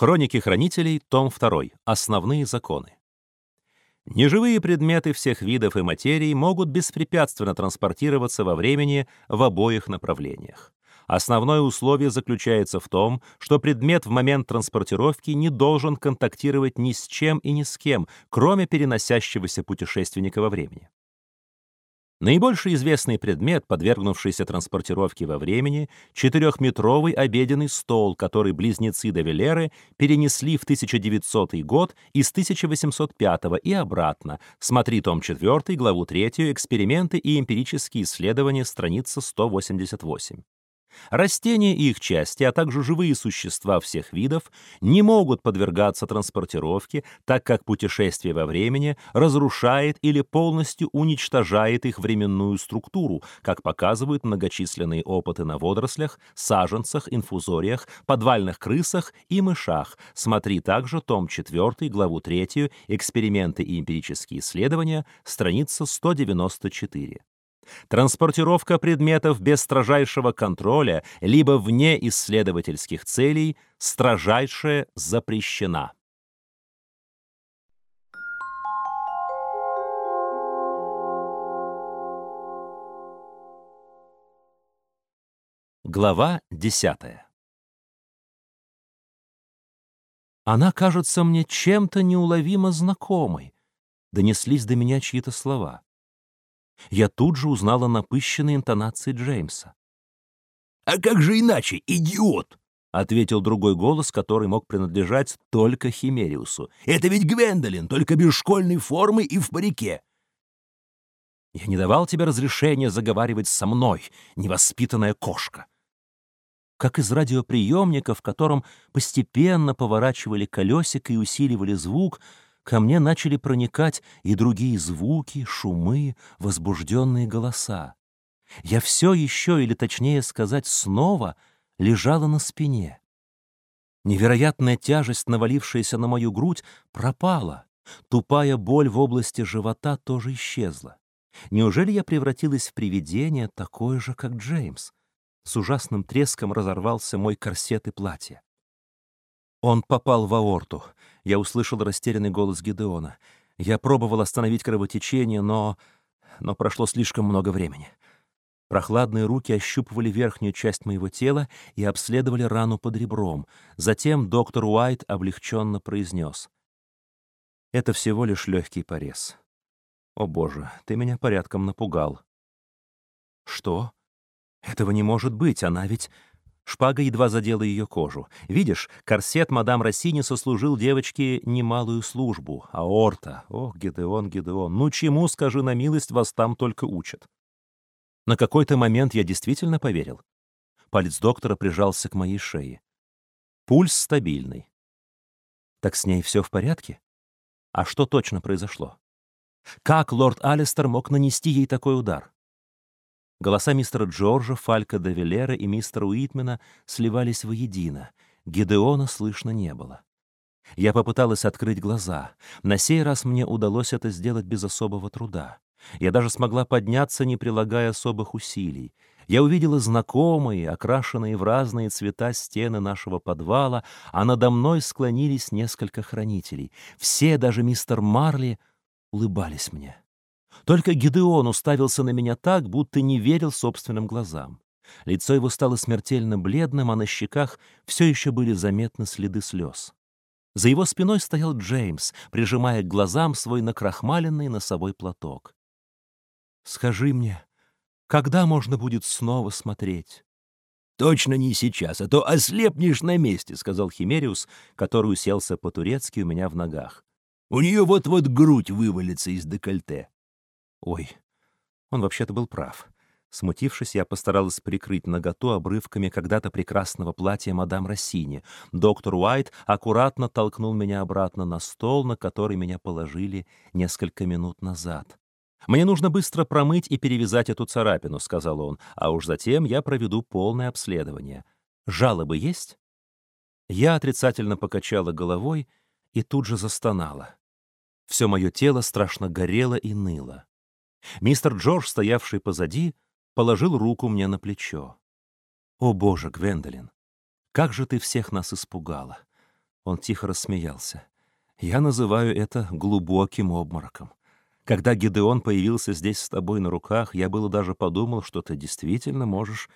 Хроники хранителей, том 2. Основные законы. Неживые предметы всех видов и материй могут беспрепятственно транспортироваться во времени в обоих направлениях. Основное условие заключается в том, что предмет в момент транспортировки не должен контактировать ни с чем и ни с кем, кроме переносящегося путешественника во времени. Наибольший известный предмет, подвергнувшийся транспортировке во времени, четырехметровый обеденный стол, который близнецы Девелеры перенесли в 1900 год из 1805 и обратно. Смотри том 4, главу 3, эксперименты и эмпирические исследования, страница 188. Растения и их части, а также живые существа всех видов не могут подвергаться транспортировке, так как путешествие во времени разрушает или полностью уничтожает их временную структуру, как показывают многочисленные опыты на водорослях, саженцах, инфузориях, подвальных крысах и мышах. Смотри также том 4, главу 3, эксперименты и эмпирические исследования, страница 194. Транспортировка предметов без строжайшего контроля либо вне исследовательских целей строжайше запрещена. Глава 10. Она кажется мне чем-то неуловимо знакомой. Донеслись до меня чьи-то слова я тут же узнала напыщенные интонации Джеймса. «А как же иначе, идиот?» — ответил другой голос, который мог принадлежать только Химериусу. «Это ведь Гвендолин, только без школьной формы и в парике». «Я не давал тебе разрешения заговаривать со мной, невоспитанная кошка». Как из радиоприемника, в котором постепенно поворачивали колесико и усиливали звук, ко мне начали проникать и другие звуки, шумы, возбужденные голоса. Я все еще, или точнее сказать, снова лежала на спине. Невероятная тяжесть, навалившаяся на мою грудь, пропала. Тупая боль в области живота тоже исчезла. Неужели я превратилась в привидение, такое же, как Джеймс? С ужасным треском разорвался мой корсет и платье. Он попал в аорту. Я услышал растерянный голос Гидеона. Я пробовал остановить кровотечение, но... но прошло слишком много времени. Прохладные руки ощупывали верхнюю часть моего тела и обследовали рану под ребром. Затем доктор Уайт облегченно произнес. «Это всего лишь легкий порез. О, Боже, ты меня порядком напугал». «Что? Этого не может быть, она ведь...» Шпага едва задела ее кожу. Видишь, корсет мадам Россини сослужил девочке немалую службу. А Орта, ох, Гедеон, Гедеон, ну чему, скажи на милость, вас там только учат. На какой-то момент я действительно поверил. Палец доктора прижался к моей шее. Пульс стабильный. Так с ней все в порядке? А что точно произошло? Как лорд Алистер мог нанести ей такой удар? Голоса мистера Джорджа, Фалька де Велера и мистера Уитмена сливались воедино. Гидеона слышно не было. Я попыталась открыть глаза. На сей раз мне удалось это сделать без особого труда. Я даже смогла подняться, не прилагая особых усилий. Я увидела знакомые, окрашенные в разные цвета стены нашего подвала, а надо мной склонились несколько хранителей. Все, даже мистер Марли, улыбались мне. Только Гидеон уставился на меня так, будто не верил собственным глазам. Лицо его стало смертельно бледным, а на щеках все еще были заметны следы слез. За его спиной стоял Джеймс, прижимая к глазам свой накрахмаленный носовой платок. «Скажи мне, когда можно будет снова смотреть?» «Точно не сейчас, а то ослепнешь на месте», — сказал Химериус, который уселся по-турецки у меня в ногах. «У нее вот-вот грудь вывалится из декольте». Ой, он вообще-то был прав. Смутившись, я постаралась прикрыть наготу обрывками когда-то прекрасного платья мадам Рассини. Доктор Уайт аккуратно толкнул меня обратно на стол, на который меня положили несколько минут назад. «Мне нужно быстро промыть и перевязать эту царапину», — сказал он, «а уж затем я проведу полное обследование. Жалобы есть?» Я отрицательно покачала головой и тут же застонала. Все мое тело страшно горело и ныло. Мистер Джордж, стоявший позади, положил руку мне на плечо. «О, Боже, Гвендолин, как же ты всех нас испугала!» Он тихо рассмеялся. «Я называю это глубоким обмороком. Когда Гидеон появился здесь с тобой на руках, я было даже подумал, что ты действительно можешь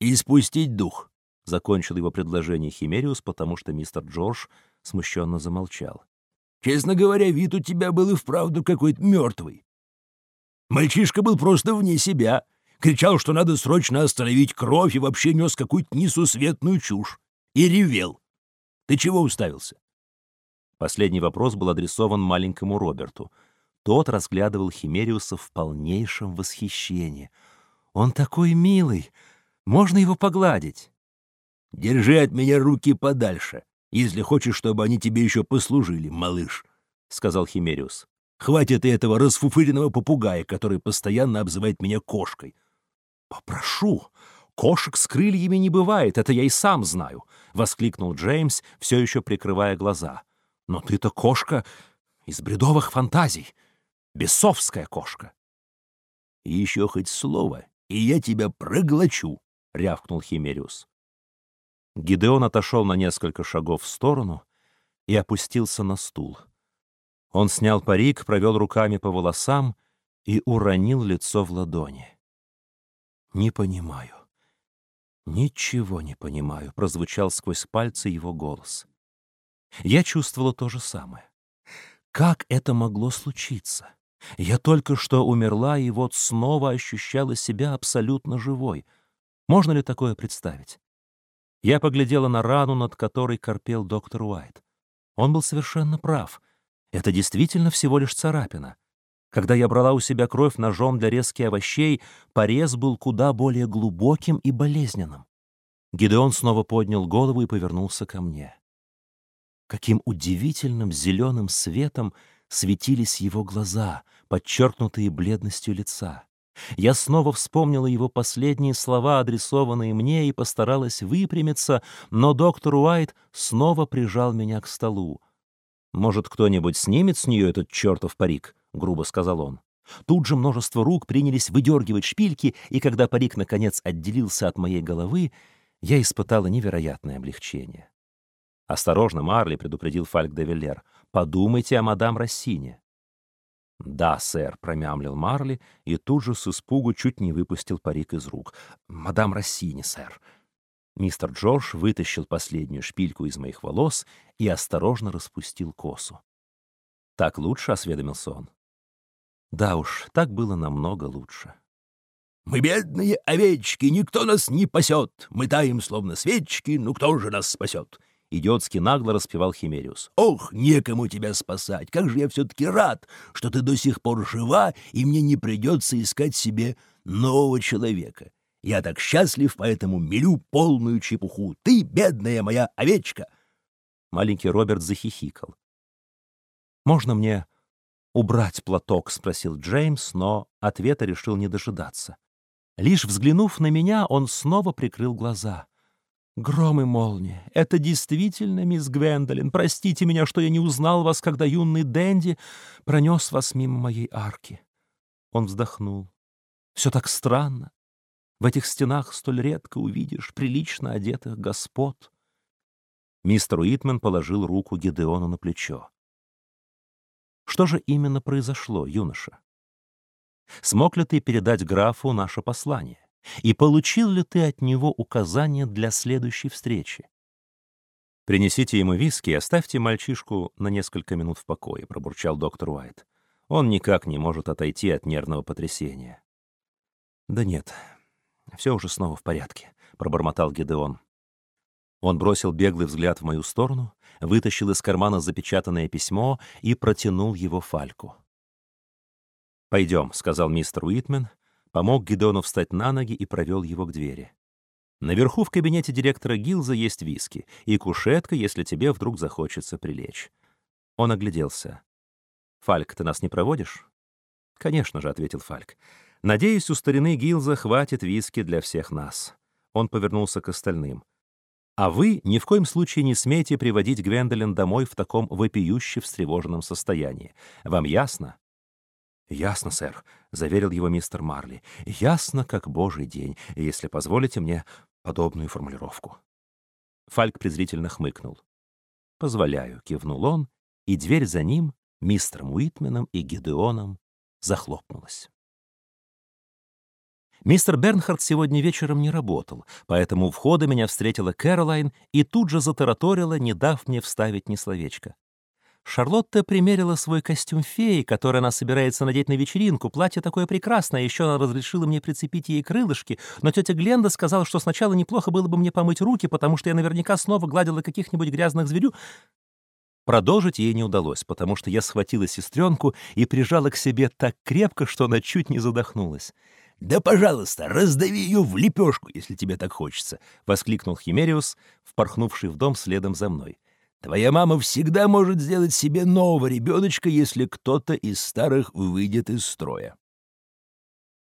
испустить дух», — закончил его предложение Химериус, потому что мистер Джордж смущенно замолчал. «Честно говоря, вид у тебя был и вправду какой-то мертвый. Мальчишка был просто вне себя, кричал, что надо срочно остановить кровь и вообще нес какую-то несусветную чушь. И ревел. Ты чего уставился?» Последний вопрос был адресован маленькому Роберту. Тот разглядывал Химериуса в полнейшем восхищении. «Он такой милый! Можно его погладить?» «Держи от меня руки подальше, если хочешь, чтобы они тебе еще послужили, малыш», — сказал Химериус. «Хватит и этого расфуфыренного попугая, который постоянно обзывает меня кошкой». «Попрошу! Кошек с крыльями не бывает, это я и сам знаю!» — воскликнул Джеймс, все еще прикрывая глаза. «Но ты-то кошка из бредовых фантазий, бесовская кошка!» «И еще хоть слово, и я тебя проглочу!» — рявкнул Химериус. Гидеон отошел на несколько шагов в сторону и опустился на стул. Он снял парик, провел руками по волосам и уронил лицо в ладони. «Не понимаю. Ничего не понимаю», — прозвучал сквозь пальцы его голос. Я чувствовала то же самое. Как это могло случиться? Я только что умерла, и вот снова ощущала себя абсолютно живой. Можно ли такое представить? Я поглядела на рану, над которой корпел доктор Уайт. Он был совершенно прав. Это действительно всего лишь царапина. Когда я брала у себя кровь ножом для резки овощей, порез был куда более глубоким и болезненным. Гидеон снова поднял голову и повернулся ко мне. Каким удивительным зеленым светом светились его глаза, подчеркнутые бледностью лица. Я снова вспомнила его последние слова, адресованные мне, и постаралась выпрямиться, но доктор Уайт снова прижал меня к столу. «Может, кто-нибудь снимет с нее этот чертов парик?» — грубо сказал он. Тут же множество рук принялись выдергивать шпильки, и когда парик, наконец, отделился от моей головы, я испытала невероятное облегчение. «Осторожно, Марли», — предупредил Фальк де Виллер, — «подумайте о мадам Рассине». «Да, сэр», — промямлил Марли и тут же с испугу чуть не выпустил парик из рук. «Мадам Рассини, сэр». Мистер Джордж вытащил последнюю шпильку из моих волос и осторожно распустил косу. «Так лучше?» — осведомился он. «Да уж, так было намного лучше». «Мы бедные овечки, никто нас не пасет. Мы таем, словно свечки, ну кто же нас спасет?» — идиотски нагло распевал Химериус. «Ох, некому тебя спасать! Как же я все-таки рад, что ты до сих пор жива, и мне не придется искать себе нового человека. Я так счастлив, поэтому мелю полную чепуху. Ты, бедная моя овечка!» Маленький Роберт захихикал. «Можно мне убрать платок?» — спросил Джеймс, но ответа решил не дожидаться. Лишь взглянув на меня, он снова прикрыл глаза — Гром и молния. Это действительно мисс Гвендолин. Простите меня, что я не узнал вас, когда юный Дэнди пронес вас мимо моей арки. Он вздохнул. Все так странно. В этих стенах столь редко увидишь прилично одетых господ. Мистер Уитмен положил руку Гедеону на плечо. Что же именно произошло, юноша? Смог ли ты передать графу наше послание? И получил ли ты от него указания для следующей встречи? «Принесите ему виски и оставьте мальчишку на несколько минут в покое», — пробурчал доктор Уайт. «Он никак не может отойти от нервного потрясения». «Да нет, все уже снова в порядке», — пробормотал Гедеон. Он бросил беглый взгляд в мою сторону, вытащил из кармана запечатанное письмо и протянул его Фальку. «Пойдем», — сказал мистер Уитмен, помог Гидону встать на ноги и провел его к двери. Наверху в кабинете директора Гилза есть виски и кушетка, если тебе вдруг захочется прилечь. Он огляделся. «Фальк, ты нас не проводишь?» «Конечно же», — ответил Фальк. «Надеюсь, у старины Гилза хватит виски для всех нас». Он повернулся к остальным. «А вы ни в коем случае не смейте приводить Гвендолин домой в таком вопиюще встревоженном состоянии. Вам ясно?» «Ясно, сэр», — заверил его мистер Марли. «Ясно, как божий день, если позволите мне подобную формулировку». Фальк презрительно хмыкнул. «Позволяю», — кивнул он, и дверь за ним, мистером Уитменом и Гидеоном, захлопнулась. Мистер Бернхард сегодня вечером не работал, поэтому у входа меня встретила Кэролайн и тут же затараторила, не дав мне вставить ни словечка. Шарлотта примерила свой костюм феи, который она собирается надеть на вечеринку. Платье такое прекрасное, еще она разрешила мне прицепить ей крылышки, но тетя Гленда сказала, что сначала неплохо было бы мне помыть руки, потому что я наверняка снова гладила каких-нибудь грязных зверю. Продолжить ей не удалось, потому что я схватила сестренку и прижала к себе так крепко, что она чуть не задохнулась. «Да, пожалуйста, раздави ее в лепешку, если тебе так хочется», — воскликнул Химериус, впорхнувший в дом следом за мной. «Твоя мама всегда может сделать себе нового ребеночка, если кто-то из старых выйдет из строя».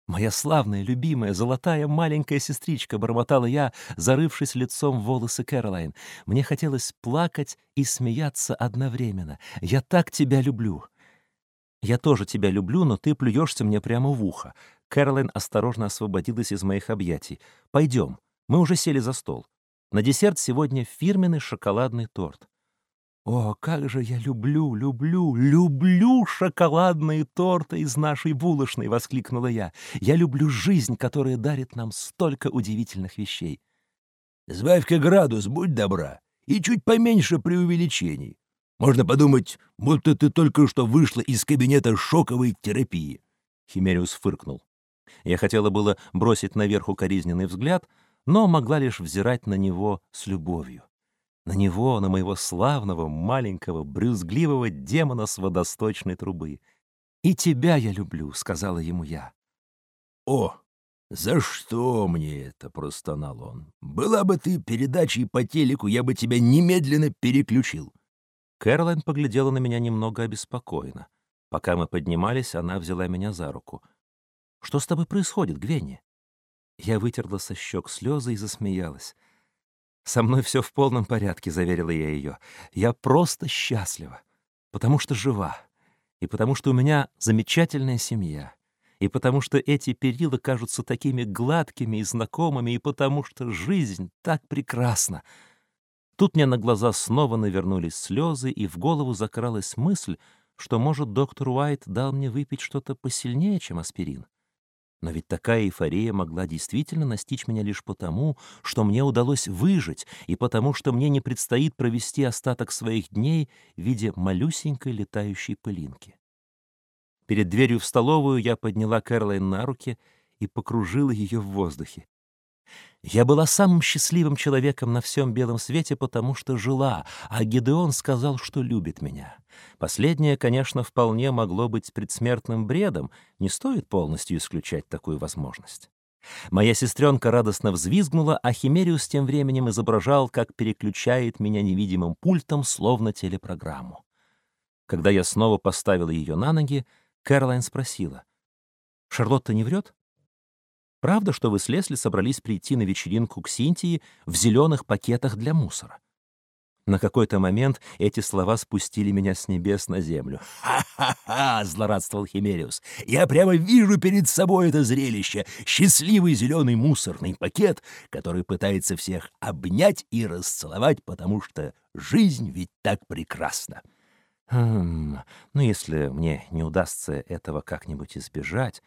«Моя славная, любимая, золотая маленькая сестричка», — бормотала я, зарывшись лицом в волосы Кэролайн. «Мне хотелось плакать и смеяться одновременно. Я так тебя люблю». «Я тоже тебя люблю, но ты плюешься мне прямо в ухо. Кэролайн осторожно освободилась из моих объятий. «Пойдем, мы уже сели за стол. На десерт сегодня фирменный шоколадный торт». «О, как же я люблю, люблю, люблю шоколадные торты из нашей булочной!» — воскликнула я. «Я люблю жизнь, которая дарит нам столько удивительных вещей». «Сбавь-ка градус, будь добра, и чуть поменьше преувеличений. Можно подумать, будто ты только что вышла из кабинета шоковой терапии». Химериус фыркнул. Я хотела было бросить наверх укоризненный взгляд, но могла лишь взирать на него с любовью. На него, на моего славного, маленького, брюзгливого демона с водосточной трубы. «И тебя я люблю», — сказала ему я. «О, за что мне это?» — простонал он. «Была бы ты передачей по телеку, я бы тебя немедленно переключил». Кэролайн поглядела на меня немного обеспокоенно. Пока мы поднимались, она взяла меня за руку — что с тобой происходит, Гвенни?» Я вытерла со щек слезы и засмеялась. «Со мной все в полном порядке», — заверила я ее. «Я просто счастлива, потому что жива, и потому что у меня замечательная семья, и потому что эти перила кажутся такими гладкими и знакомыми, и потому что жизнь так прекрасна». Тут мне на глаза снова навернулись слезы, и в голову закралась мысль, что, может, доктор Уайт дал мне выпить что-то посильнее, чем аспирин. Но ведь такая эйфория могла действительно настичь меня лишь потому, что мне удалось выжить, и потому что мне не предстоит провести остаток своих дней в виде малюсенькой летающей пылинки. Перед дверью в столовую я подняла Кэролайн на руки и покружила ее в воздухе. Я была самым счастливым человеком на всем белом свете, потому что жила, а Гидеон сказал, что любит меня. Последнее, конечно, вполне могло быть предсмертным бредом, не стоит полностью исключать такую возможность. Моя сестренка радостно взвизгнула, а Химериус тем временем изображал, как переключает меня невидимым пультом, словно телепрограмму. Когда я снова поставила ее на ноги, Кэролайн спросила, «Шарлотта не врет?» Правда, что вы с Лесли собрались прийти на вечеринку к Синтии в зеленых пакетах для мусора? На какой-то момент эти слова спустили меня с небес на землю. «Ха-ха-ха!» — злорадствовал Химериус. «Я прямо вижу перед собой это зрелище. Счастливый зеленый мусорный пакет, который пытается всех обнять и расцеловать, потому что жизнь ведь так прекрасна». «Хм, ну если мне не удастся этого как-нибудь избежать...»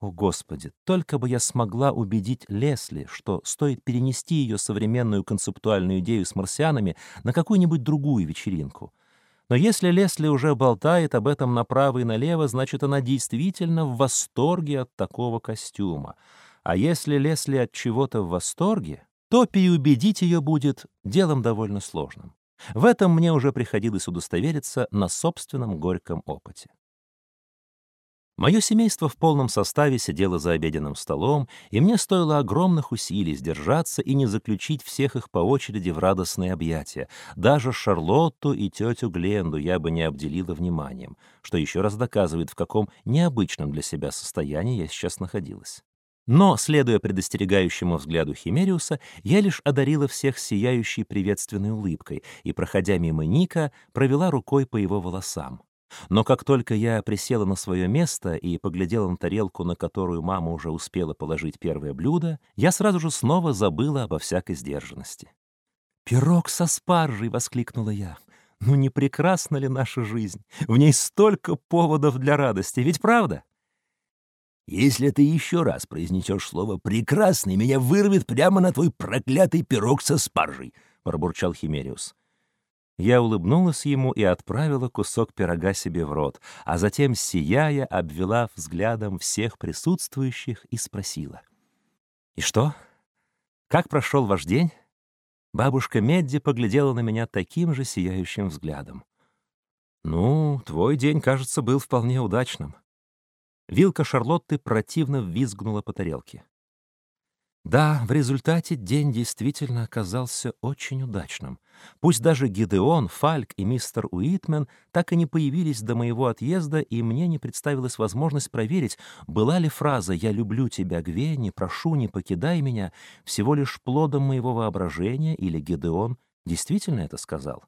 О, Господи, только бы я смогла убедить Лесли, что стоит перенести ее современную концептуальную идею с марсианами на какую-нибудь другую вечеринку. Но если Лесли уже болтает об этом направо и налево, значит, она действительно в восторге от такого костюма. А если Лесли от чего-то в восторге, то переубедить ее будет делом довольно сложным. В этом мне уже приходилось удостовериться на собственном горьком опыте. Мое семейство в полном составе сидело за обеденным столом, и мне стоило огромных усилий сдержаться и не заключить всех их по очереди в радостные объятия. Даже Шарлотту и тетю Гленду я бы не обделила вниманием, что еще раз доказывает, в каком необычном для себя состоянии я сейчас находилась. Но, следуя предостерегающему взгляду Химериуса, я лишь одарила всех сияющей приветственной улыбкой и, проходя мимо Ника, провела рукой по его волосам. Но как только я присела на свое место и поглядела на тарелку, на которую мама уже успела положить первое блюдо, я сразу же снова забыла обо всякой сдержанности. «Пирог со спаржей!» — воскликнула я. Ну не прекрасна ли наша жизнь? В ней столько поводов для радости, ведь правда? Если ты еще раз произнесешь слово «прекрасный», меня вырвет прямо на твой проклятый пирог со спаржей», — пробурчал Химериус. Я улыбнулась ему и отправила кусок пирога себе в рот, а затем, сияя, обвела взглядом всех присутствующих и спросила. «И что? Как прошел ваш день?» Бабушка Медди поглядела на меня таким же сияющим взглядом. «Ну, твой день, кажется, был вполне удачным». Вилка Шарлотты противно визгнула по тарелке. Да, в результате день действительно оказался очень удачным. Пусть даже Гидеон, Фальк и мистер Уитмен так и не появились до моего отъезда, и мне не представилась возможность проверить, была ли фраза «Я люблю тебя, Гвенни, прошу, не покидай меня» всего лишь плодом моего воображения, или Гидеон действительно это сказал.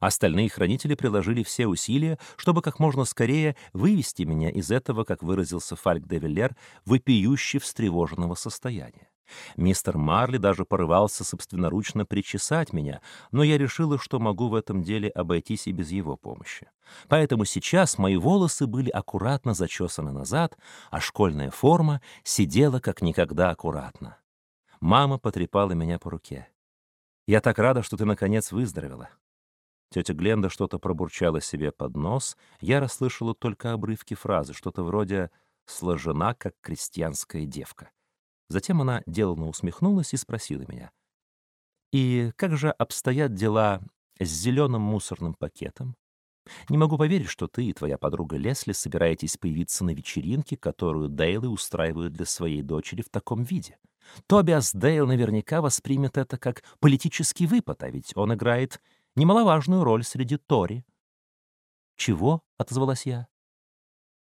Остальные хранители приложили все усилия, чтобы как можно скорее вывести меня из этого, как выразился Фальк де Виллер, вопиюще встревоженного состояния. Мистер Марли даже порывался собственноручно причесать меня, но я решила, что могу в этом деле обойтись и без его помощи. Поэтому сейчас мои волосы были аккуратно зачесаны назад, а школьная форма сидела как никогда аккуратно. Мама потрепала меня по руке. «Я так рада, что ты, наконец, выздоровела. Тетя Гленда что-то пробурчала себе под нос. Я расслышала только обрывки фразы, что-то вроде «сложена, как крестьянская девка». Затем она деланно усмехнулась и спросила меня. «И как же обстоят дела с зеленым мусорным пакетом? Не могу поверить, что ты и твоя подруга Лесли собираетесь появиться на вечеринке, которую Дейлы устраивают для своей дочери в таком виде. Тобиас Дейл наверняка воспримет это как политический выпад, а ведь он играет немаловажную роль среди Тори. «Чего?» — отозвалась я.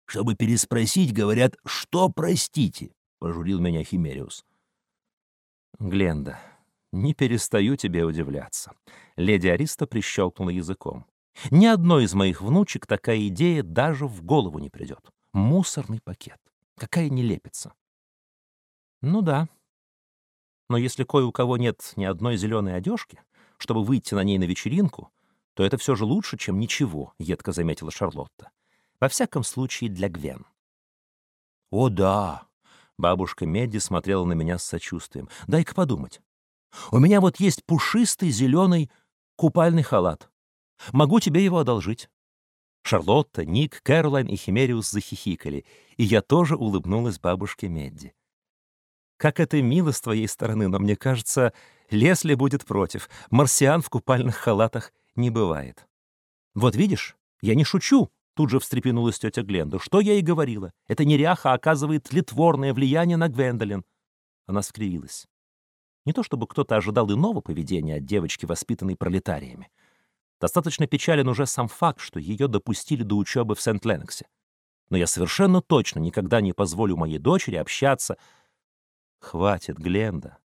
«Чтобы переспросить, говорят, что простите?» — пожурил меня Химериус. «Гленда, не перестаю тебе удивляться». Леди Ариста прищелкнула языком. «Ни одной из моих внучек такая идея даже в голову не придет. Мусорный пакет. Какая нелепица». «Ну да. Но если кое у кого нет ни одной зеленой одежки, чтобы выйти на ней на вечеринку, то это все же лучше, чем ничего, — едко заметила Шарлотта. Во всяком случае, для Гвен. «О, да!» — бабушка Медди смотрела на меня с сочувствием. «Дай-ка подумать. У меня вот есть пушистый зеленый купальный халат. Могу тебе его одолжить». Шарлотта, Ник, Кэролайн и Химериус захихикали, и я тоже улыбнулась бабушке Медди. Как это мило с твоей стороны, но мне кажется, Лесли будет против. Марсиан в купальных халатах не бывает. Вот видишь, я не шучу, тут же встрепенулась тетя Гленда. Что я и говорила. Это неряха оказывает тлетворное влияние на Гвендолин. Она скривилась. Не то чтобы кто-то ожидал иного поведения от девочки, воспитанной пролетариями. Достаточно печален уже сам факт, что ее допустили до учебы в Сент-Леноксе. Но я совершенно точно никогда не позволю моей дочери общаться... Хватит, Гленда.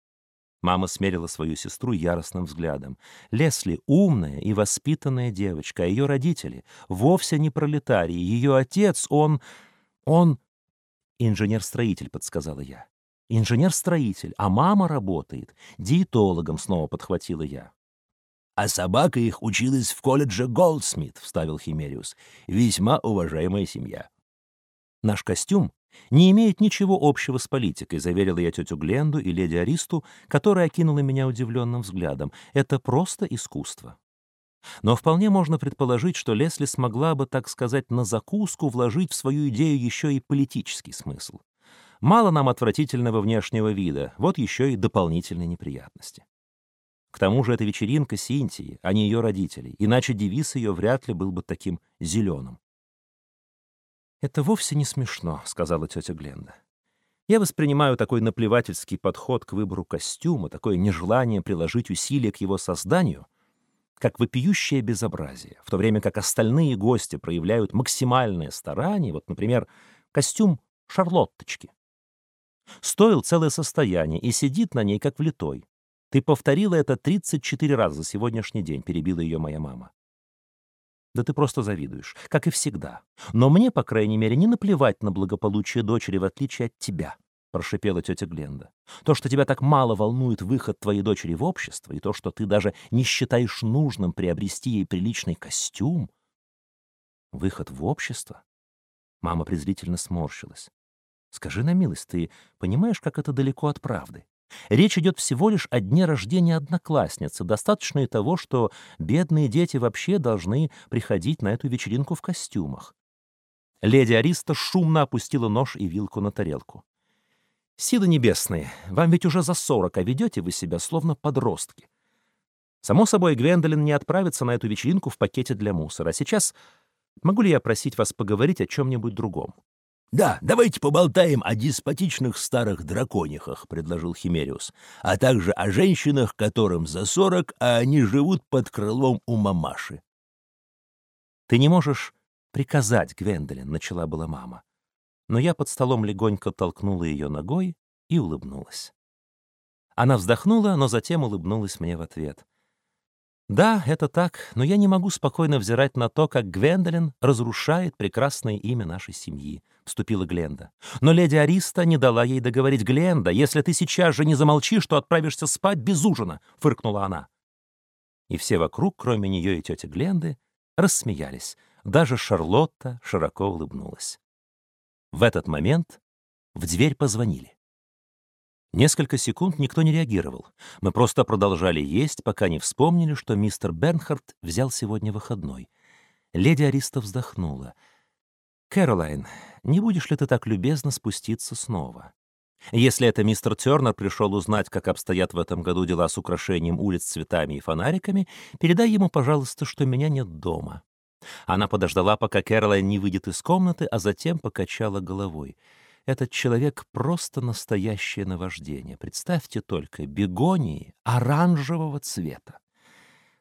Мама смерила свою сестру яростным взглядом. Лесли — умная и воспитанная девочка, а ее родители — вовсе не пролетарии. Ее отец, он... он... Инженер-строитель, подсказала я. Инженер-строитель, а мама работает. Диетологом снова подхватила я. «А собака их училась в колледже Голдсмит», — вставил Химериус. «Весьма уважаемая семья». Наш костюм не имеет ничего общего с политикой, заверила я тетю Гленду и леди Аристу, которая окинула меня удивленным взглядом. Это просто искусство. Но вполне можно предположить, что Лесли смогла бы, так сказать, на закуску вложить в свою идею еще и политический смысл. Мало нам отвратительного внешнего вида, вот еще и дополнительные неприятности. К тому же это вечеринка Синтии, а не ее родителей, иначе девиз ее вряд ли был бы таким зеленым. «Это вовсе не смешно», — сказала тетя Гленда. «Я воспринимаю такой наплевательский подход к выбору костюма, такое нежелание приложить усилия к его созданию, как вопиющее безобразие, в то время как остальные гости проявляют максимальное старание, вот, например, костюм шарлотточки. Стоил целое состояние и сидит на ней, как влитой. Ты повторила это 34 раза за сегодняшний день, перебила ее моя мама. Да ты просто завидуешь, как и всегда. Но мне, по крайней мере, не наплевать на благополучие дочери, в отличие от тебя. — прошипела тетя Гленда. «То, что тебя так мало волнует выход твоей дочери в общество, и то, что ты даже не считаешь нужным приобрести ей приличный костюм...» «Выход в общество?» Мама презрительно сморщилась. «Скажи на милость, ты понимаешь, как это далеко от правды? Речь идет всего лишь о дне рождения одноклассницы. Достаточно и того, что бедные дети вообще должны приходить на эту вечеринку в костюмах. Леди Ариста шумно опустила нож и вилку на тарелку. «Силы небесные, вам ведь уже за сорок, а ведете вы себя словно подростки. Само собой, Гвендолин не отправится на эту вечеринку в пакете для мусора. Сейчас могу ли я просить вас поговорить о чем-нибудь другом?» «Да, давайте поболтаем о деспотичных старых драконихах», — предложил Химериус, «а также о женщинах, которым за сорок, а они живут под крылом у мамаши». «Ты не можешь приказать, Гвендолин», — начала была мама. Но я под столом легонько толкнула ее ногой и улыбнулась. Она вздохнула, но затем улыбнулась мне в ответ. «Да, это так, но я не могу спокойно взирать на то, как Гвендолин разрушает прекрасное имя нашей семьи», — вступила Гленда. «Но леди Ариста не дала ей договорить Гленда. Если ты сейчас же не замолчишь, то отправишься спать без ужина», — фыркнула она. И все вокруг, кроме нее и тети Гленды, рассмеялись. Даже Шарлотта широко улыбнулась. В этот момент в дверь позвонили. Несколько секунд никто не реагировал. Мы просто продолжали есть, пока не вспомнили, что мистер Бернхард взял сегодня выходной. Леди Ариста вздохнула. «Кэролайн, не будешь ли ты так любезно спуститься снова? Если это мистер Тернер пришел узнать, как обстоят в этом году дела с украшением улиц цветами и фонариками, передай ему, пожалуйста, что меня нет дома. Она подождала, пока Кэролайн не выйдет из комнаты, а затем покачала головой. Этот человек — просто настоящее наваждение. Представьте только, бегонии оранжевого цвета.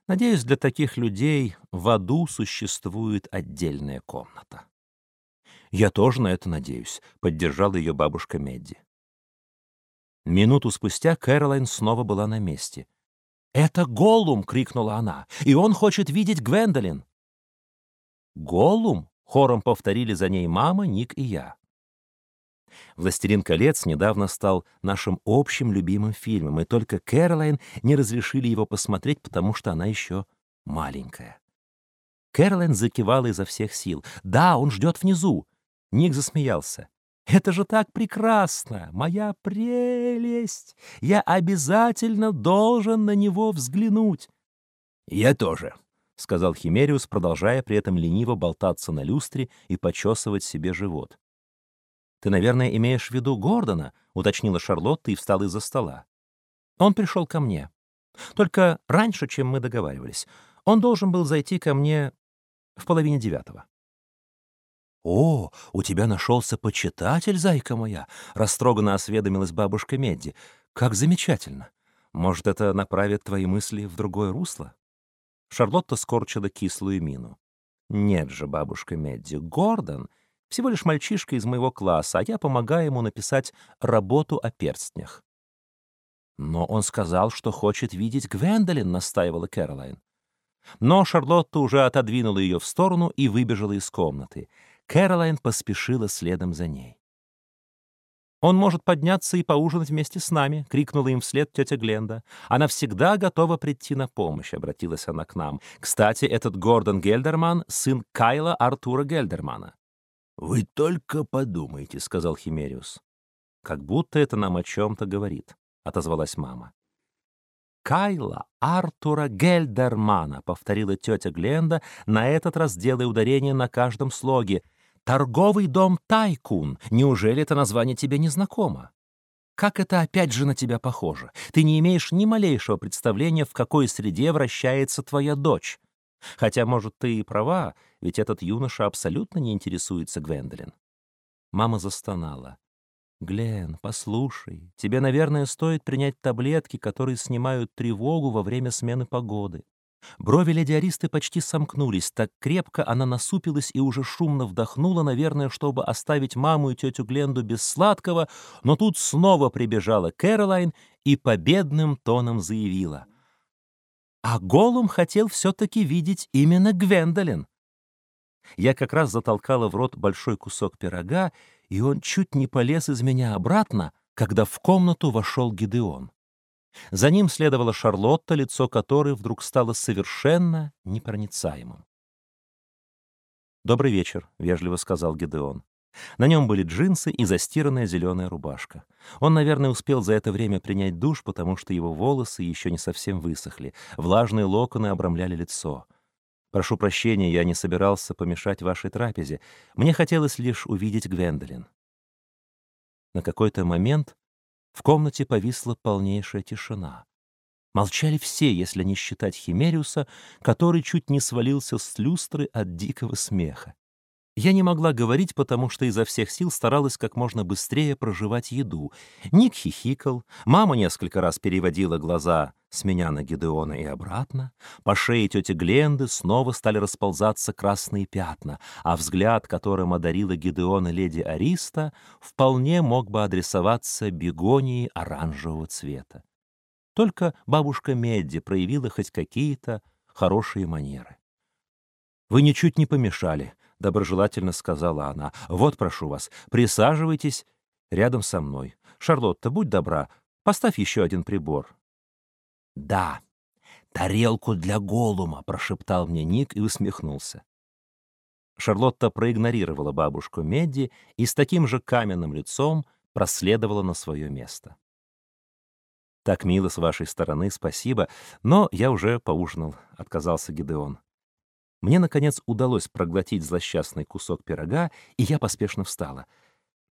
Надеюсь, для таких людей в аду существует отдельная комната. «Я тоже на это надеюсь», — поддержала ее бабушка Медди. Минуту спустя Кэролайн снова была на месте. «Это Голум!» — крикнула она. «И он хочет видеть Гвендолин!» «Голум?» — хором повторили за ней мама, Ник и я. «Властелин колец» недавно стал нашим общим любимым фильмом, и только Кэролайн не разрешили его посмотреть, потому что она еще маленькая. Кэролайн закивала изо всех сил. «Да, он ждет внизу!» Ник засмеялся. «Это же так прекрасно! Моя прелесть! Я обязательно должен на него взглянуть!» «Я тоже», — сказал Химериус, продолжая при этом лениво болтаться на люстре и почесывать себе живот. «Ты, наверное, имеешь в виду Гордона?» — уточнила Шарлотта и встала из-за стола. «Он пришел ко мне. Только раньше, чем мы договаривались. Он должен был зайти ко мне в половине девятого». «О, у тебя нашелся почитатель, зайка моя!» — растроганно осведомилась бабушка Медди. «Как замечательно! Может, это направит твои мысли в другое русло?» Шарлотта скорчила кислую мину. «Нет же, бабушка Медди, Гордон — всего лишь мальчишка из моего класса, а я помогаю ему написать работу о перстнях». «Но он сказал, что хочет видеть Гвендолин», — настаивала Кэролайн. Но Шарлотта уже отодвинула ее в сторону и выбежала из комнаты. Кэролайн поспешила следом за ней. «Он может подняться и поужинать вместе с нами», — крикнула им вслед тетя Гленда. «Она всегда готова прийти на помощь», — обратилась она к нам. «Кстати, этот Гордон Гельдерман — сын Кайла Артура Гельдермана». «Вы только подумайте», — сказал Химериус. «Как будто это нам о чем-то говорит», — отозвалась мама. «Кайла Артура Гельдермана», — повторила тетя Гленда, на этот раз делая ударение на каждом слоге — Торговый дом Тайкун. Неужели это название тебе не знакомо? Как это опять же на тебя похоже? Ты не имеешь ни малейшего представления, в какой среде вращается твоя дочь. Хотя, может, ты и права, ведь этот юноша абсолютно не интересуется Гвендолин. Мама застонала. «Глен, послушай, тебе, наверное, стоит принять таблетки, которые снимают тревогу во время смены погоды. Брови леди Аристы почти сомкнулись, так крепко она насупилась и уже шумно вдохнула, наверное, чтобы оставить маму и тетю Гленду без сладкого, но тут снова прибежала Кэролайн и победным тоном заявила. А Голум хотел все-таки видеть именно Гвендолин. Я как раз затолкала в рот большой кусок пирога, и он чуть не полез из меня обратно, когда в комнату вошел Гидеон. За ним следовала Шарлотта, лицо которой вдруг стало совершенно непроницаемым. «Добрый вечер», — вежливо сказал Гидеон. На нем были джинсы и застиранная зеленая рубашка. Он, наверное, успел за это время принять душ, потому что его волосы еще не совсем высохли. Влажные локоны обрамляли лицо. «Прошу прощения, я не собирался помешать вашей трапезе. Мне хотелось лишь увидеть Гвендолин». На какой-то момент в комнате повисла полнейшая тишина. Молчали все, если не считать Химериуса, который чуть не свалился с люстры от дикого смеха. Я не могла говорить, потому что изо всех сил старалась как можно быстрее проживать еду. Ник хихикал, мама несколько раз переводила глаза с меня на Гидеона и обратно. По шее тети Гленды снова стали расползаться красные пятна, а взгляд, которым одарила Гидеона леди Ариста, вполне мог бы адресоваться бегонии оранжевого цвета. Только бабушка Медди проявила хоть какие-то хорошие манеры. «Вы ничуть не помешали», — доброжелательно сказала она. «Вот, прошу вас, присаживайтесь рядом со мной. Шарлотта, будь добра, поставь еще один прибор». «Да, тарелку для голума», — прошептал мне Ник и усмехнулся. Шарлотта проигнорировала бабушку Медди и с таким же каменным лицом проследовала на свое место. «Так мило с вашей стороны, спасибо, но я уже поужинал», — отказался Гидеон. Мне, наконец, удалось проглотить злосчастный кусок пирога, и я поспешно встала.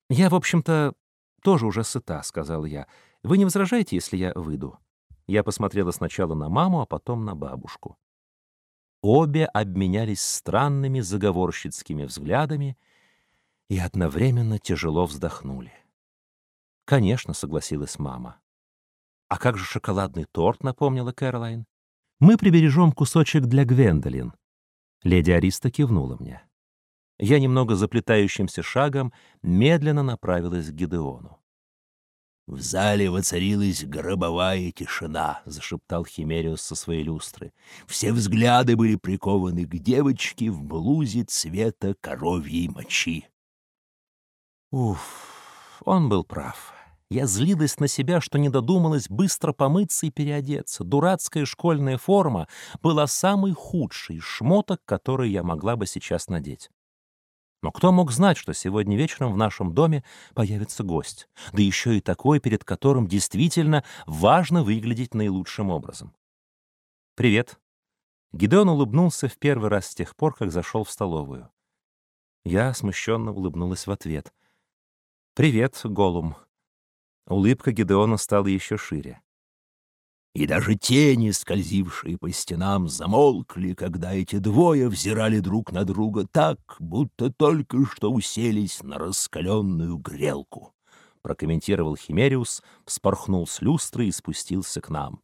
«Я, в общем-то, тоже уже сыта», — сказал я. «Вы не возражаете, если я выйду?» Я посмотрела сначала на маму, а потом на бабушку. Обе обменялись странными заговорщицкими взглядами и одновременно тяжело вздохнули. «Конечно», — согласилась мама. «А как же шоколадный торт?» — напомнила Кэролайн. «Мы прибережем кусочек для Гвендолин. Леди Ариста кивнула мне. Я немного заплетающимся шагом медленно направилась к Гидеону. «В зале воцарилась гробовая тишина», — зашептал Химериус со своей люстры. «Все взгляды были прикованы к девочке в блузе цвета коровьей мочи». Уф, он был прав. Я злилась на себя, что не додумалась быстро помыться и переодеться. Дурацкая школьная форма была самой худшей шмоток, которые я могла бы сейчас надеть. Но кто мог знать, что сегодня вечером в нашем доме появится гость, да еще и такой, перед которым действительно важно выглядеть наилучшим образом. «Привет». Гидеон улыбнулся в первый раз с тех пор, как зашел в столовую. Я смущенно улыбнулась в ответ. «Привет, Голум», Улыбка Гедеона стала еще шире. И даже тени, скользившие по стенам, замолкли, когда эти двое взирали друг на друга так, будто только что уселись на раскаленную грелку. Прокомментировал Химериус, вспорхнул с люстры и спустился к нам.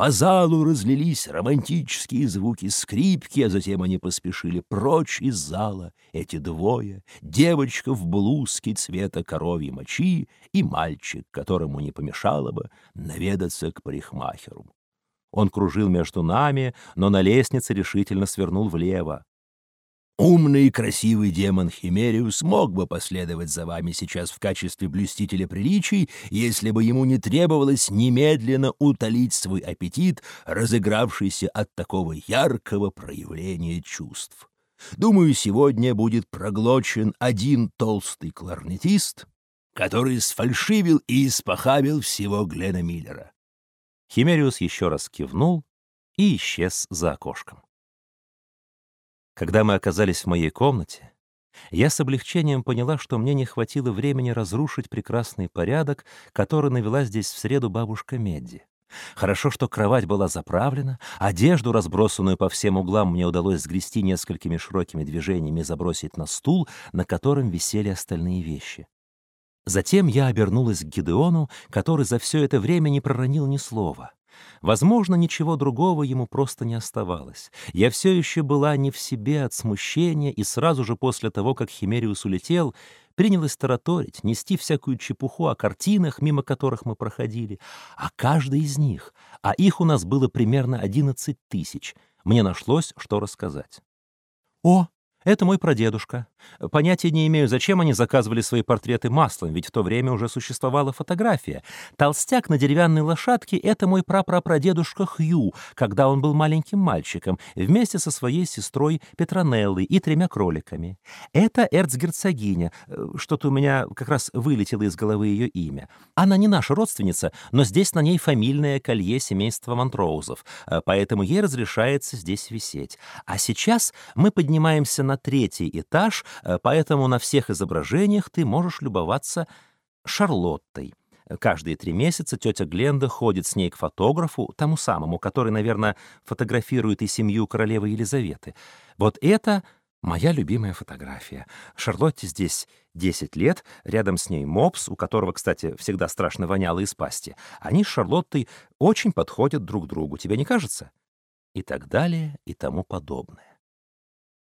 По залу разлились романтические звуки скрипки, а затем они поспешили прочь из зала. Эти двое — девочка в блузке цвета коровьей мочи и мальчик, которому не помешало бы наведаться к парикмахеру. Он кружил между нами, но на лестнице решительно свернул влево. Умный и красивый демон Химериус мог бы последовать за вами сейчас в качестве блюстителя приличий, если бы ему не требовалось немедленно утолить свой аппетит, разыгравшийся от такого яркого проявления чувств. Думаю, сегодня будет проглочен один толстый кларнетист, который сфальшивил и испохабил всего Глена Миллера. Химериус еще раз кивнул и исчез за окошком. Когда мы оказались в моей комнате, я с облегчением поняла, что мне не хватило времени разрушить прекрасный порядок, который навела здесь в среду бабушка Медди. Хорошо, что кровать была заправлена, одежду, разбросанную по всем углам, мне удалось сгрести несколькими широкими движениями и забросить на стул, на котором висели остальные вещи. Затем я обернулась к Гидеону, который за все это время не проронил ни слова. Возможно, ничего другого ему просто не оставалось. Я все еще была не в себе от смущения, и сразу же после того, как Химериус улетел, принялась тараторить, нести всякую чепуху о картинах, мимо которых мы проходили, о каждой из них, а их у нас было примерно одиннадцать тысяч. Мне нашлось, что рассказать. «О, Это мой прадедушка. Понятия не имею, зачем они заказывали свои портреты маслом, ведь в то время уже существовала фотография. Толстяк на деревянной лошадке — это мой прапрапрадедушка Хью, когда он был маленьким мальчиком, вместе со своей сестрой Петронеллой и тремя кроликами. Это эрцгерцогиня. Что-то у меня как раз вылетело из головы ее имя. Она не наша родственница, но здесь на ней фамильное колье семейства Монтроузов, поэтому ей разрешается здесь висеть. А сейчас мы поднимаемся третий этаж, э, поэтому на всех изображениях ты можешь любоваться Шарлоттой. Каждые три месяца тетя Гленда ходит с ней к фотографу, тому самому, который, наверное, фотографирует и семью королевы Елизаветы. Вот это моя любимая фотография. Шарлотте здесь 10 лет, рядом с ней мопс, у которого, кстати, всегда страшно воняло из пасти. Они с Шарлоттой очень подходят друг другу, тебе не кажется? И так далее, и тому подобное.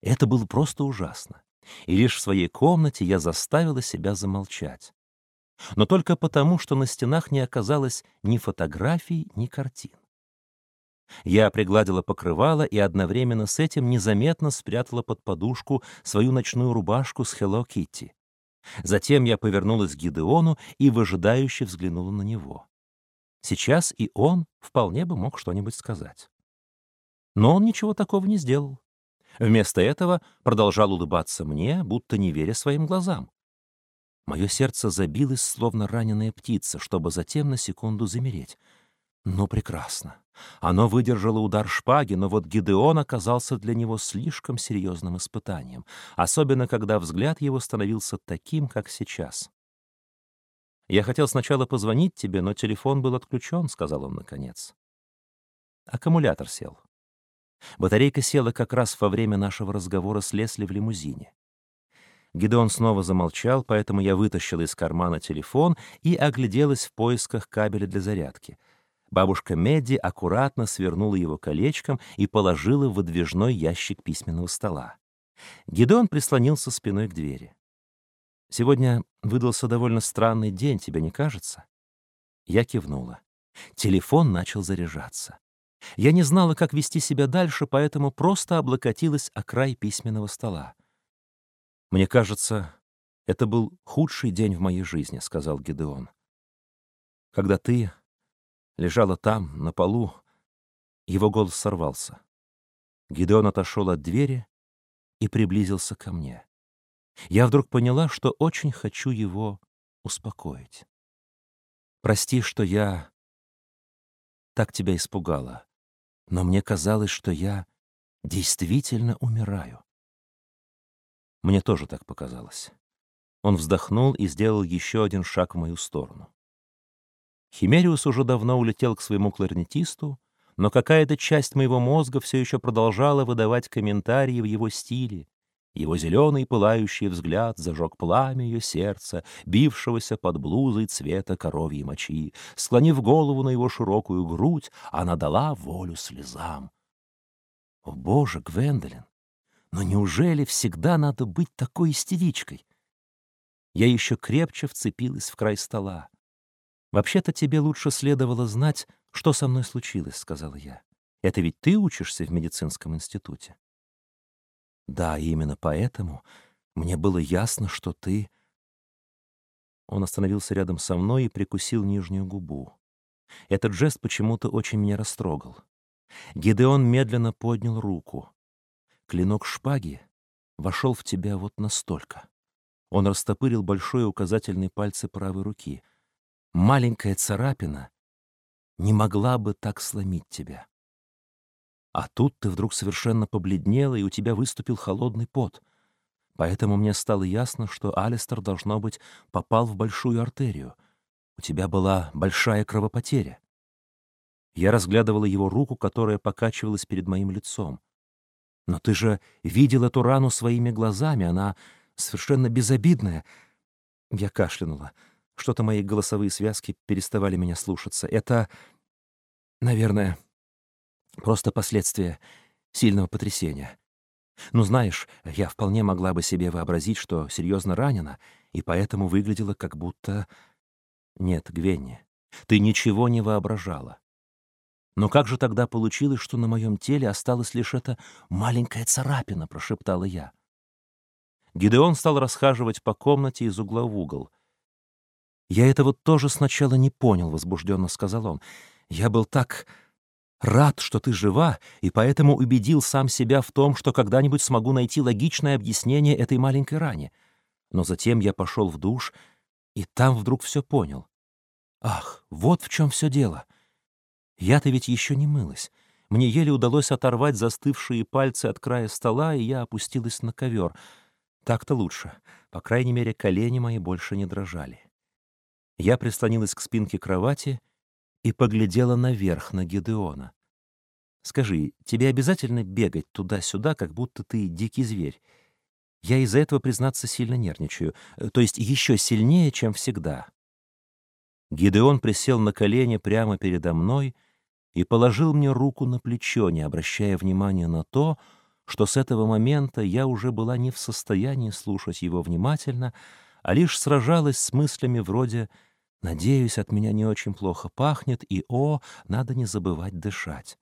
Это было просто ужасно. И лишь в своей комнате я заставила себя замолчать. Но только потому, что на стенах не оказалось ни фотографий, ни картин. Я пригладила покрывало и одновременно с этим незаметно спрятала под подушку свою ночную рубашку с Hello Kitty. Затем я повернулась к Гидеону и выжидающе взглянула на него. Сейчас и он вполне бы мог что-нибудь сказать. Но он ничего такого не сделал. Вместо этого продолжал улыбаться мне, будто не веря своим глазам. Мое сердце забилось, словно раненая птица, чтобы затем на секунду замереть. Ну, прекрасно. Оно выдержало удар шпаги, но вот Гидеон оказался для него слишком серьезным испытанием, особенно когда взгляд его становился таким, как сейчас. «Я хотел сначала позвонить тебе, но телефон был отключен», — сказал он наконец. Аккумулятор сел. Батарейка села как раз во время нашего разговора с Лесли в лимузине. Гидеон снова замолчал, поэтому я вытащила из кармана телефон и огляделась в поисках кабеля для зарядки. Бабушка Медди аккуратно свернула его колечком и положила в выдвижной ящик письменного стола. Гидеон прислонился спиной к двери. «Сегодня выдался довольно странный день, тебе не кажется?» Я кивнула. Телефон начал заряжаться. Я не знала, как вести себя дальше, поэтому просто облокотилась о край письменного стола. «Мне кажется, это был худший день в моей жизни», — сказал Гедеон. «Когда ты лежала там, на полу...» Его голос сорвался. Гидеон отошел от двери и приблизился ко мне. Я вдруг поняла, что очень хочу его успокоить. «Прости, что я так тебя испугала но мне казалось, что я действительно умираю. Мне тоже так показалось. Он вздохнул и сделал еще один шаг в мою сторону. Химериус уже давно улетел к своему кларнетисту, но какая-то часть моего мозга все еще продолжала выдавать комментарии в его стиле, его зеленый пылающий взгляд зажег пламя ее сердца, бившегося под блузой цвета коровьей мочи. Склонив голову на его широкую грудь, она дала волю слезам. О, Боже, Гвендолин, но неужели всегда надо быть такой истеричкой? Я еще крепче вцепилась в край стола. «Вообще-то тебе лучше следовало знать, что со мной случилось», — сказала я. «Это ведь ты учишься в медицинском институте». Да, именно поэтому мне было ясно, что ты... Он остановился рядом со мной и прикусил нижнюю губу. Этот жест почему-то очень меня растрогал. Гидеон медленно поднял руку. Клинок шпаги вошел в тебя вот настолько. Он растопырил большой указательный пальцы правой руки. Маленькая царапина не могла бы так сломить тебя. А тут ты вдруг совершенно побледнела, и у тебя выступил холодный пот. Поэтому мне стало ясно, что Алистер, должно быть, попал в большую артерию. У тебя была большая кровопотеря. Я разглядывала его руку, которая покачивалась перед моим лицом. Но ты же видел эту рану своими глазами, она совершенно безобидная. Я кашлянула. Что-то мои голосовые связки переставали меня слушаться. Это, наверное, Просто последствия сильного потрясения. Ну, знаешь, я вполне могла бы себе вообразить, что серьезно ранена, и поэтому выглядела как будто... Нет, Гвенни, ты ничего не воображала. Но как же тогда получилось, что на моем теле осталась лишь эта маленькая царапина, прошептала я. Гидеон стал расхаживать по комнате из угла в угол. «Я этого тоже сначала не понял», — возбужденно сказал он. «Я был так рад, что ты жива, и поэтому убедил сам себя в том, что когда-нибудь смогу найти логичное объяснение этой маленькой ране. Но затем я пошел в душ, и там вдруг все понял. Ах, вот в чем все дело. Я-то ведь еще не мылась. Мне еле удалось оторвать застывшие пальцы от края стола, и я опустилась на ковер. Так-то лучше. По крайней мере, колени мои больше не дрожали. Я прислонилась к спинке кровати и поглядела наверх на Гедеона. «Скажи, тебе обязательно бегать туда-сюда, как будто ты дикий зверь? Я из-за этого, признаться, сильно нервничаю, э, то есть еще сильнее, чем всегда». Гидеон присел на колени прямо передо мной — и положил мне руку на плечо, не обращая внимания на то, что с этого момента я уже была не в состоянии слушать его внимательно, а лишь сражалась с мыслями вроде «надеюсь, от меня не очень плохо пахнет» и «о, надо не забывать дышать».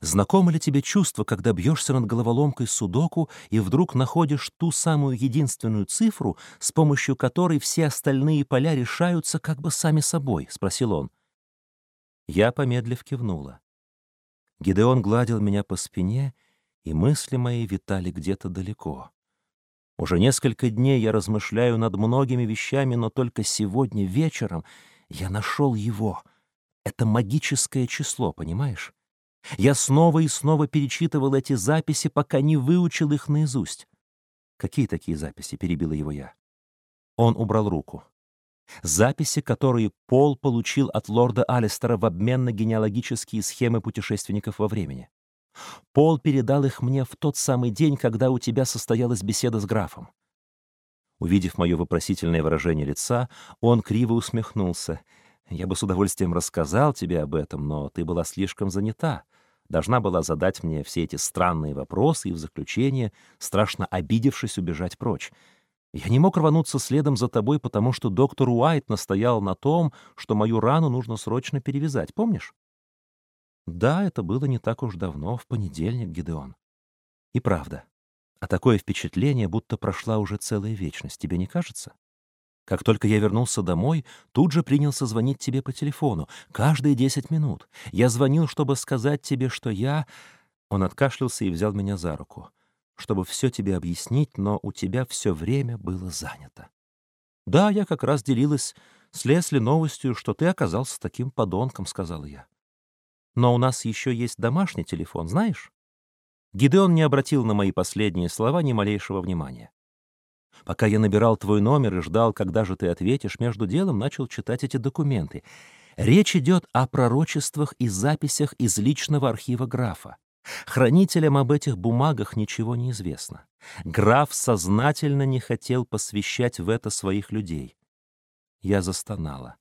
Знакомо ли тебе чувство, когда бьешься над головоломкой судоку и вдруг находишь ту самую единственную цифру, с помощью которой все остальные поля решаются как бы сами собой? — спросил он. Я, помедлив, кивнула. Гидеон гладил меня по спине, и мысли мои витали где-то далеко. Уже несколько дней я размышляю над многими вещами, но только сегодня вечером я нашел его. Это магическое число, понимаешь? Я снова и снова перечитывал эти записи, пока не выучил их наизусть. «Какие такие записи?» — перебила его я. Он убрал руку. Записи, которые Пол получил от лорда Алистера в обмен на генеалогические схемы путешественников во времени. Пол передал их мне в тот самый день, когда у тебя состоялась беседа с графом. Увидев мое вопросительное выражение лица, он криво усмехнулся. «Я бы с удовольствием рассказал тебе об этом, но ты была слишком занята. Должна была задать мне все эти странные вопросы и в заключение, страшно обидевшись, убежать прочь. Я не мог рвануться следом за тобой, потому что доктор Уайт настоял на том, что мою рану нужно срочно перевязать, помнишь? Да, это было не так уж давно, в понедельник, Гидеон. И правда. А такое впечатление, будто прошла уже целая вечность, тебе не кажется? Как только я вернулся домой, тут же принялся звонить тебе по телефону. Каждые десять минут. Я звонил, чтобы сказать тебе, что я... Он откашлялся и взял меня за руку чтобы все тебе объяснить, но у тебя все время было занято. Да, я как раз делилась с Лесли новостью, что ты оказался таким подонком, — сказала я. Но у нас еще есть домашний телефон, знаешь? Гидеон не обратил на мои последние слова ни малейшего внимания. Пока я набирал твой номер и ждал, когда же ты ответишь, между делом начал читать эти документы. Речь идет о пророчествах и записях из личного архива графа. Хранителям об этих бумагах ничего не известно. Граф сознательно не хотел посвящать в это своих людей. Я застонала.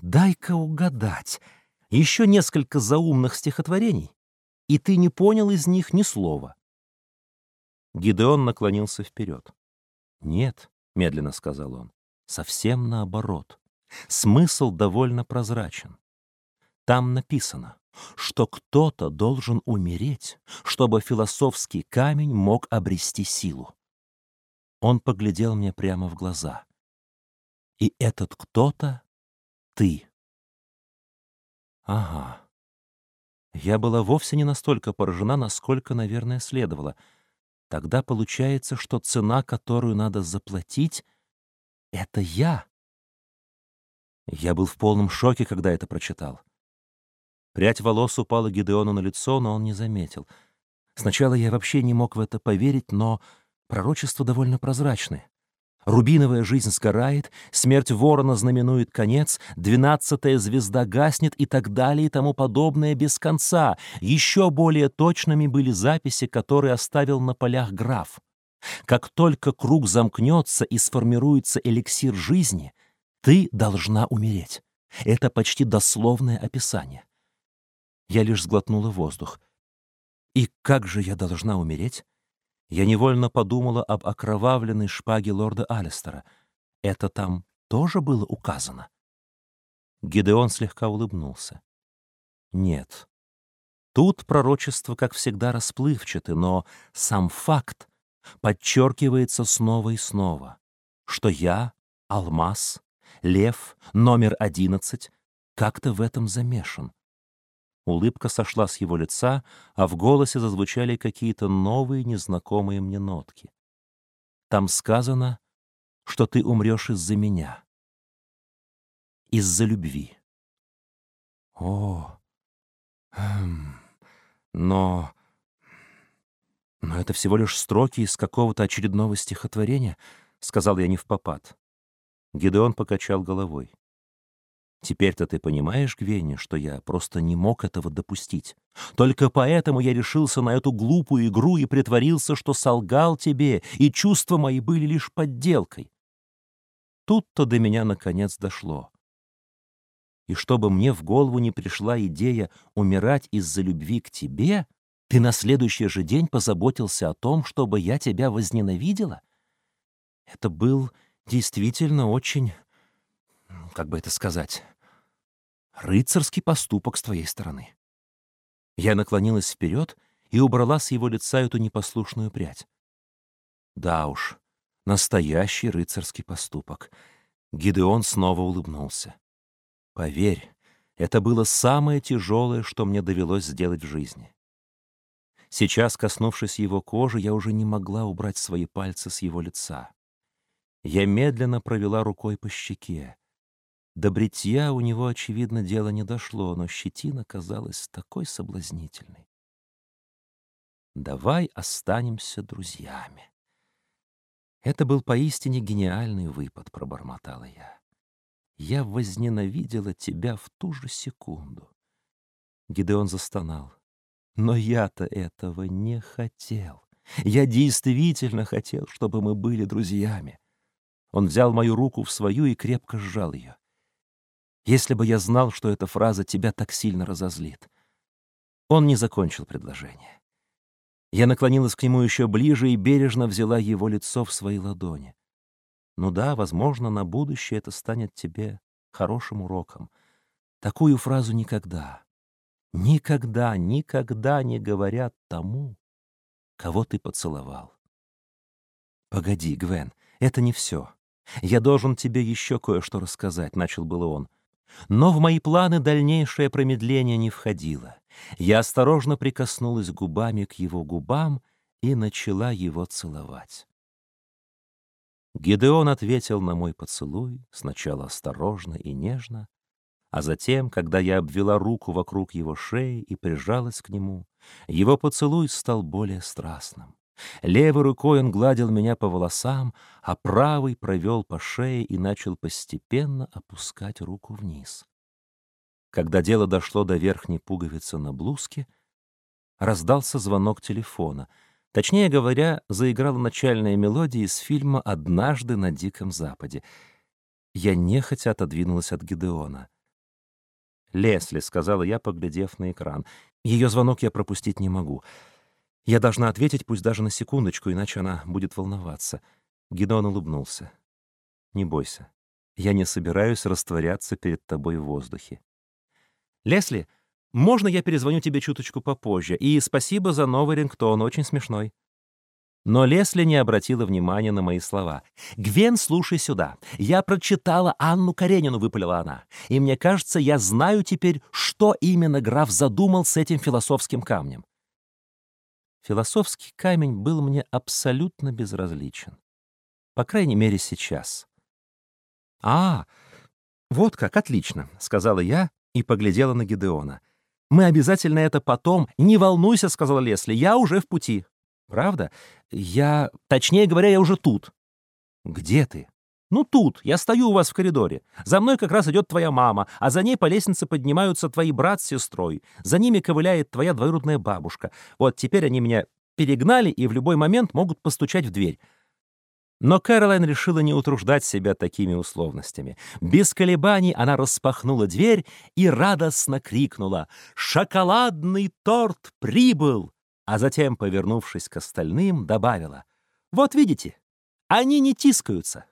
«Дай-ка угадать. Еще несколько заумных стихотворений, и ты не понял из них ни слова». Гидеон наклонился вперед. «Нет», — медленно сказал он, — «совсем наоборот. Смысл довольно прозрачен. Там написано что кто-то должен умереть, чтобы философский камень мог обрести силу. Он поглядел мне прямо в глаза. И этот кто-то — ты. Ага. Я была вовсе не настолько поражена, насколько, наверное, следовало. Тогда получается, что цена, которую надо заплатить, — это я. Я был в полном шоке, когда это прочитал. Прядь волос упала Гидеону на лицо, но он не заметил. Сначала я вообще не мог в это поверить, но пророчество довольно прозрачное. Рубиновая жизнь сгорает, смерть ворона знаменует конец, двенадцатая звезда гаснет и так далее и тому подобное без конца. Еще более точными были записи, которые оставил на полях граф. Как только круг замкнется и сформируется эликсир жизни, ты должна умереть. Это почти дословное описание. Я лишь сглотнула воздух. И как же я должна умереть? Я невольно подумала об окровавленной шпаге лорда Алистера. Это там тоже было указано? Гидеон слегка улыбнулся. Нет. Тут пророчество, как всегда, расплывчаты, но сам факт, подчеркивается снова и снова, что я, алмаз, лев, номер одиннадцать, как-то в этом замешан. Улыбка сошла с его лица, а в голосе зазвучали какие-то новые, незнакомые мне нотки. Там сказано, что ты умрешь из-за меня. Из-за любви. О, эм, но... Но это всего лишь строки из какого-то очередного стихотворения, сказал я не в попад. Гидеон покачал головой. Теперь-то ты понимаешь, Гвенни, что я просто не мог этого допустить. Только поэтому я решился на эту глупую игру и притворился, что солгал тебе, и чувства мои были лишь подделкой. Тут-то до меня наконец дошло. И чтобы мне в голову не пришла идея умирать из-за любви к тебе, ты на следующий же день позаботился о том, чтобы я тебя возненавидела? Это был действительно очень, как бы это сказать, рыцарский поступок с твоей стороны. Я наклонилась вперед и убрала с его лица эту непослушную прядь. Да уж, настоящий рыцарский поступок. Гидеон снова улыбнулся. Поверь, это было самое тяжелое, что мне довелось сделать в жизни. Сейчас, коснувшись его кожи, я уже не могла убрать свои пальцы с его лица. Я медленно провела рукой по щеке. До бритья у него, очевидно, дело не дошло, но щетина казалась такой соблазнительной. «Давай останемся друзьями». Это был поистине гениальный выпад, пробормотала я. Я возненавидела тебя в ту же секунду. Гидеон застонал. Но я-то этого не хотел. Я действительно хотел, чтобы мы были друзьями. Он взял мою руку в свою и крепко сжал ее. «Если бы я знал, что эта фраза тебя так сильно разозлит». Он не закончил предложение. Я наклонилась к нему еще ближе и бережно взяла его лицо в свои ладони. «Ну да, возможно, на будущее это станет тебе хорошим уроком. Такую фразу никогда, никогда, никогда не говорят тому, кого ты поцеловал. Погоди, Гвен, это не все. «Я должен тебе еще кое-что рассказать», — начал было он. Но в мои планы дальнейшее промедление не входило. Я осторожно прикоснулась губами к его губам и начала его целовать. Гидеон ответил на мой поцелуй сначала осторожно и нежно, а затем, когда я обвела руку вокруг его шеи и прижалась к нему, его поцелуй стал более страстным. Левой рукой он гладил меня по волосам, а правой провел по шее и начал постепенно опускать руку вниз. Когда дело дошло до верхней пуговицы на блузке, раздался звонок телефона. Точнее говоря, заиграла начальная мелодия из фильма «Однажды на Диком Западе». Я нехотя отодвинулась от Гидеона. «Лесли», — сказала я, поглядев на экран. «Ее звонок я пропустить не могу». Я должна ответить, пусть даже на секундочку, иначе она будет волноваться. Гидеон улыбнулся. Не бойся. Я не собираюсь растворяться перед тобой в воздухе. Лесли, можно я перезвоню тебе чуточку попозже? И спасибо за новый рингтон, очень смешной. Но Лесли не обратила внимания на мои слова. «Гвен, слушай сюда. Я прочитала Анну Каренину», — выпалила она. «И мне кажется, я знаю теперь, что именно граф задумал с этим философским камнем. Философский камень был мне абсолютно безразличен. По крайней мере, сейчас. «А, вот как, отлично», — сказала я и поглядела на Гидеона. «Мы обязательно это потом...» «Не волнуйся», — сказала Лесли, — «я уже в пути». «Правда? Я... Точнее говоря, я уже тут». «Где ты?» «Ну тут, я стою у вас в коридоре. За мной как раз идет твоя мама, а за ней по лестнице поднимаются твои брат с сестрой. За ними ковыляет твоя двоюродная бабушка. Вот теперь они меня перегнали и в любой момент могут постучать в дверь». Но Кэролайн решила не утруждать себя такими условностями. Без колебаний она распахнула дверь и радостно крикнула «Шоколадный торт прибыл!» А затем, повернувшись к остальным, добавила «Вот видите, они не тискаются».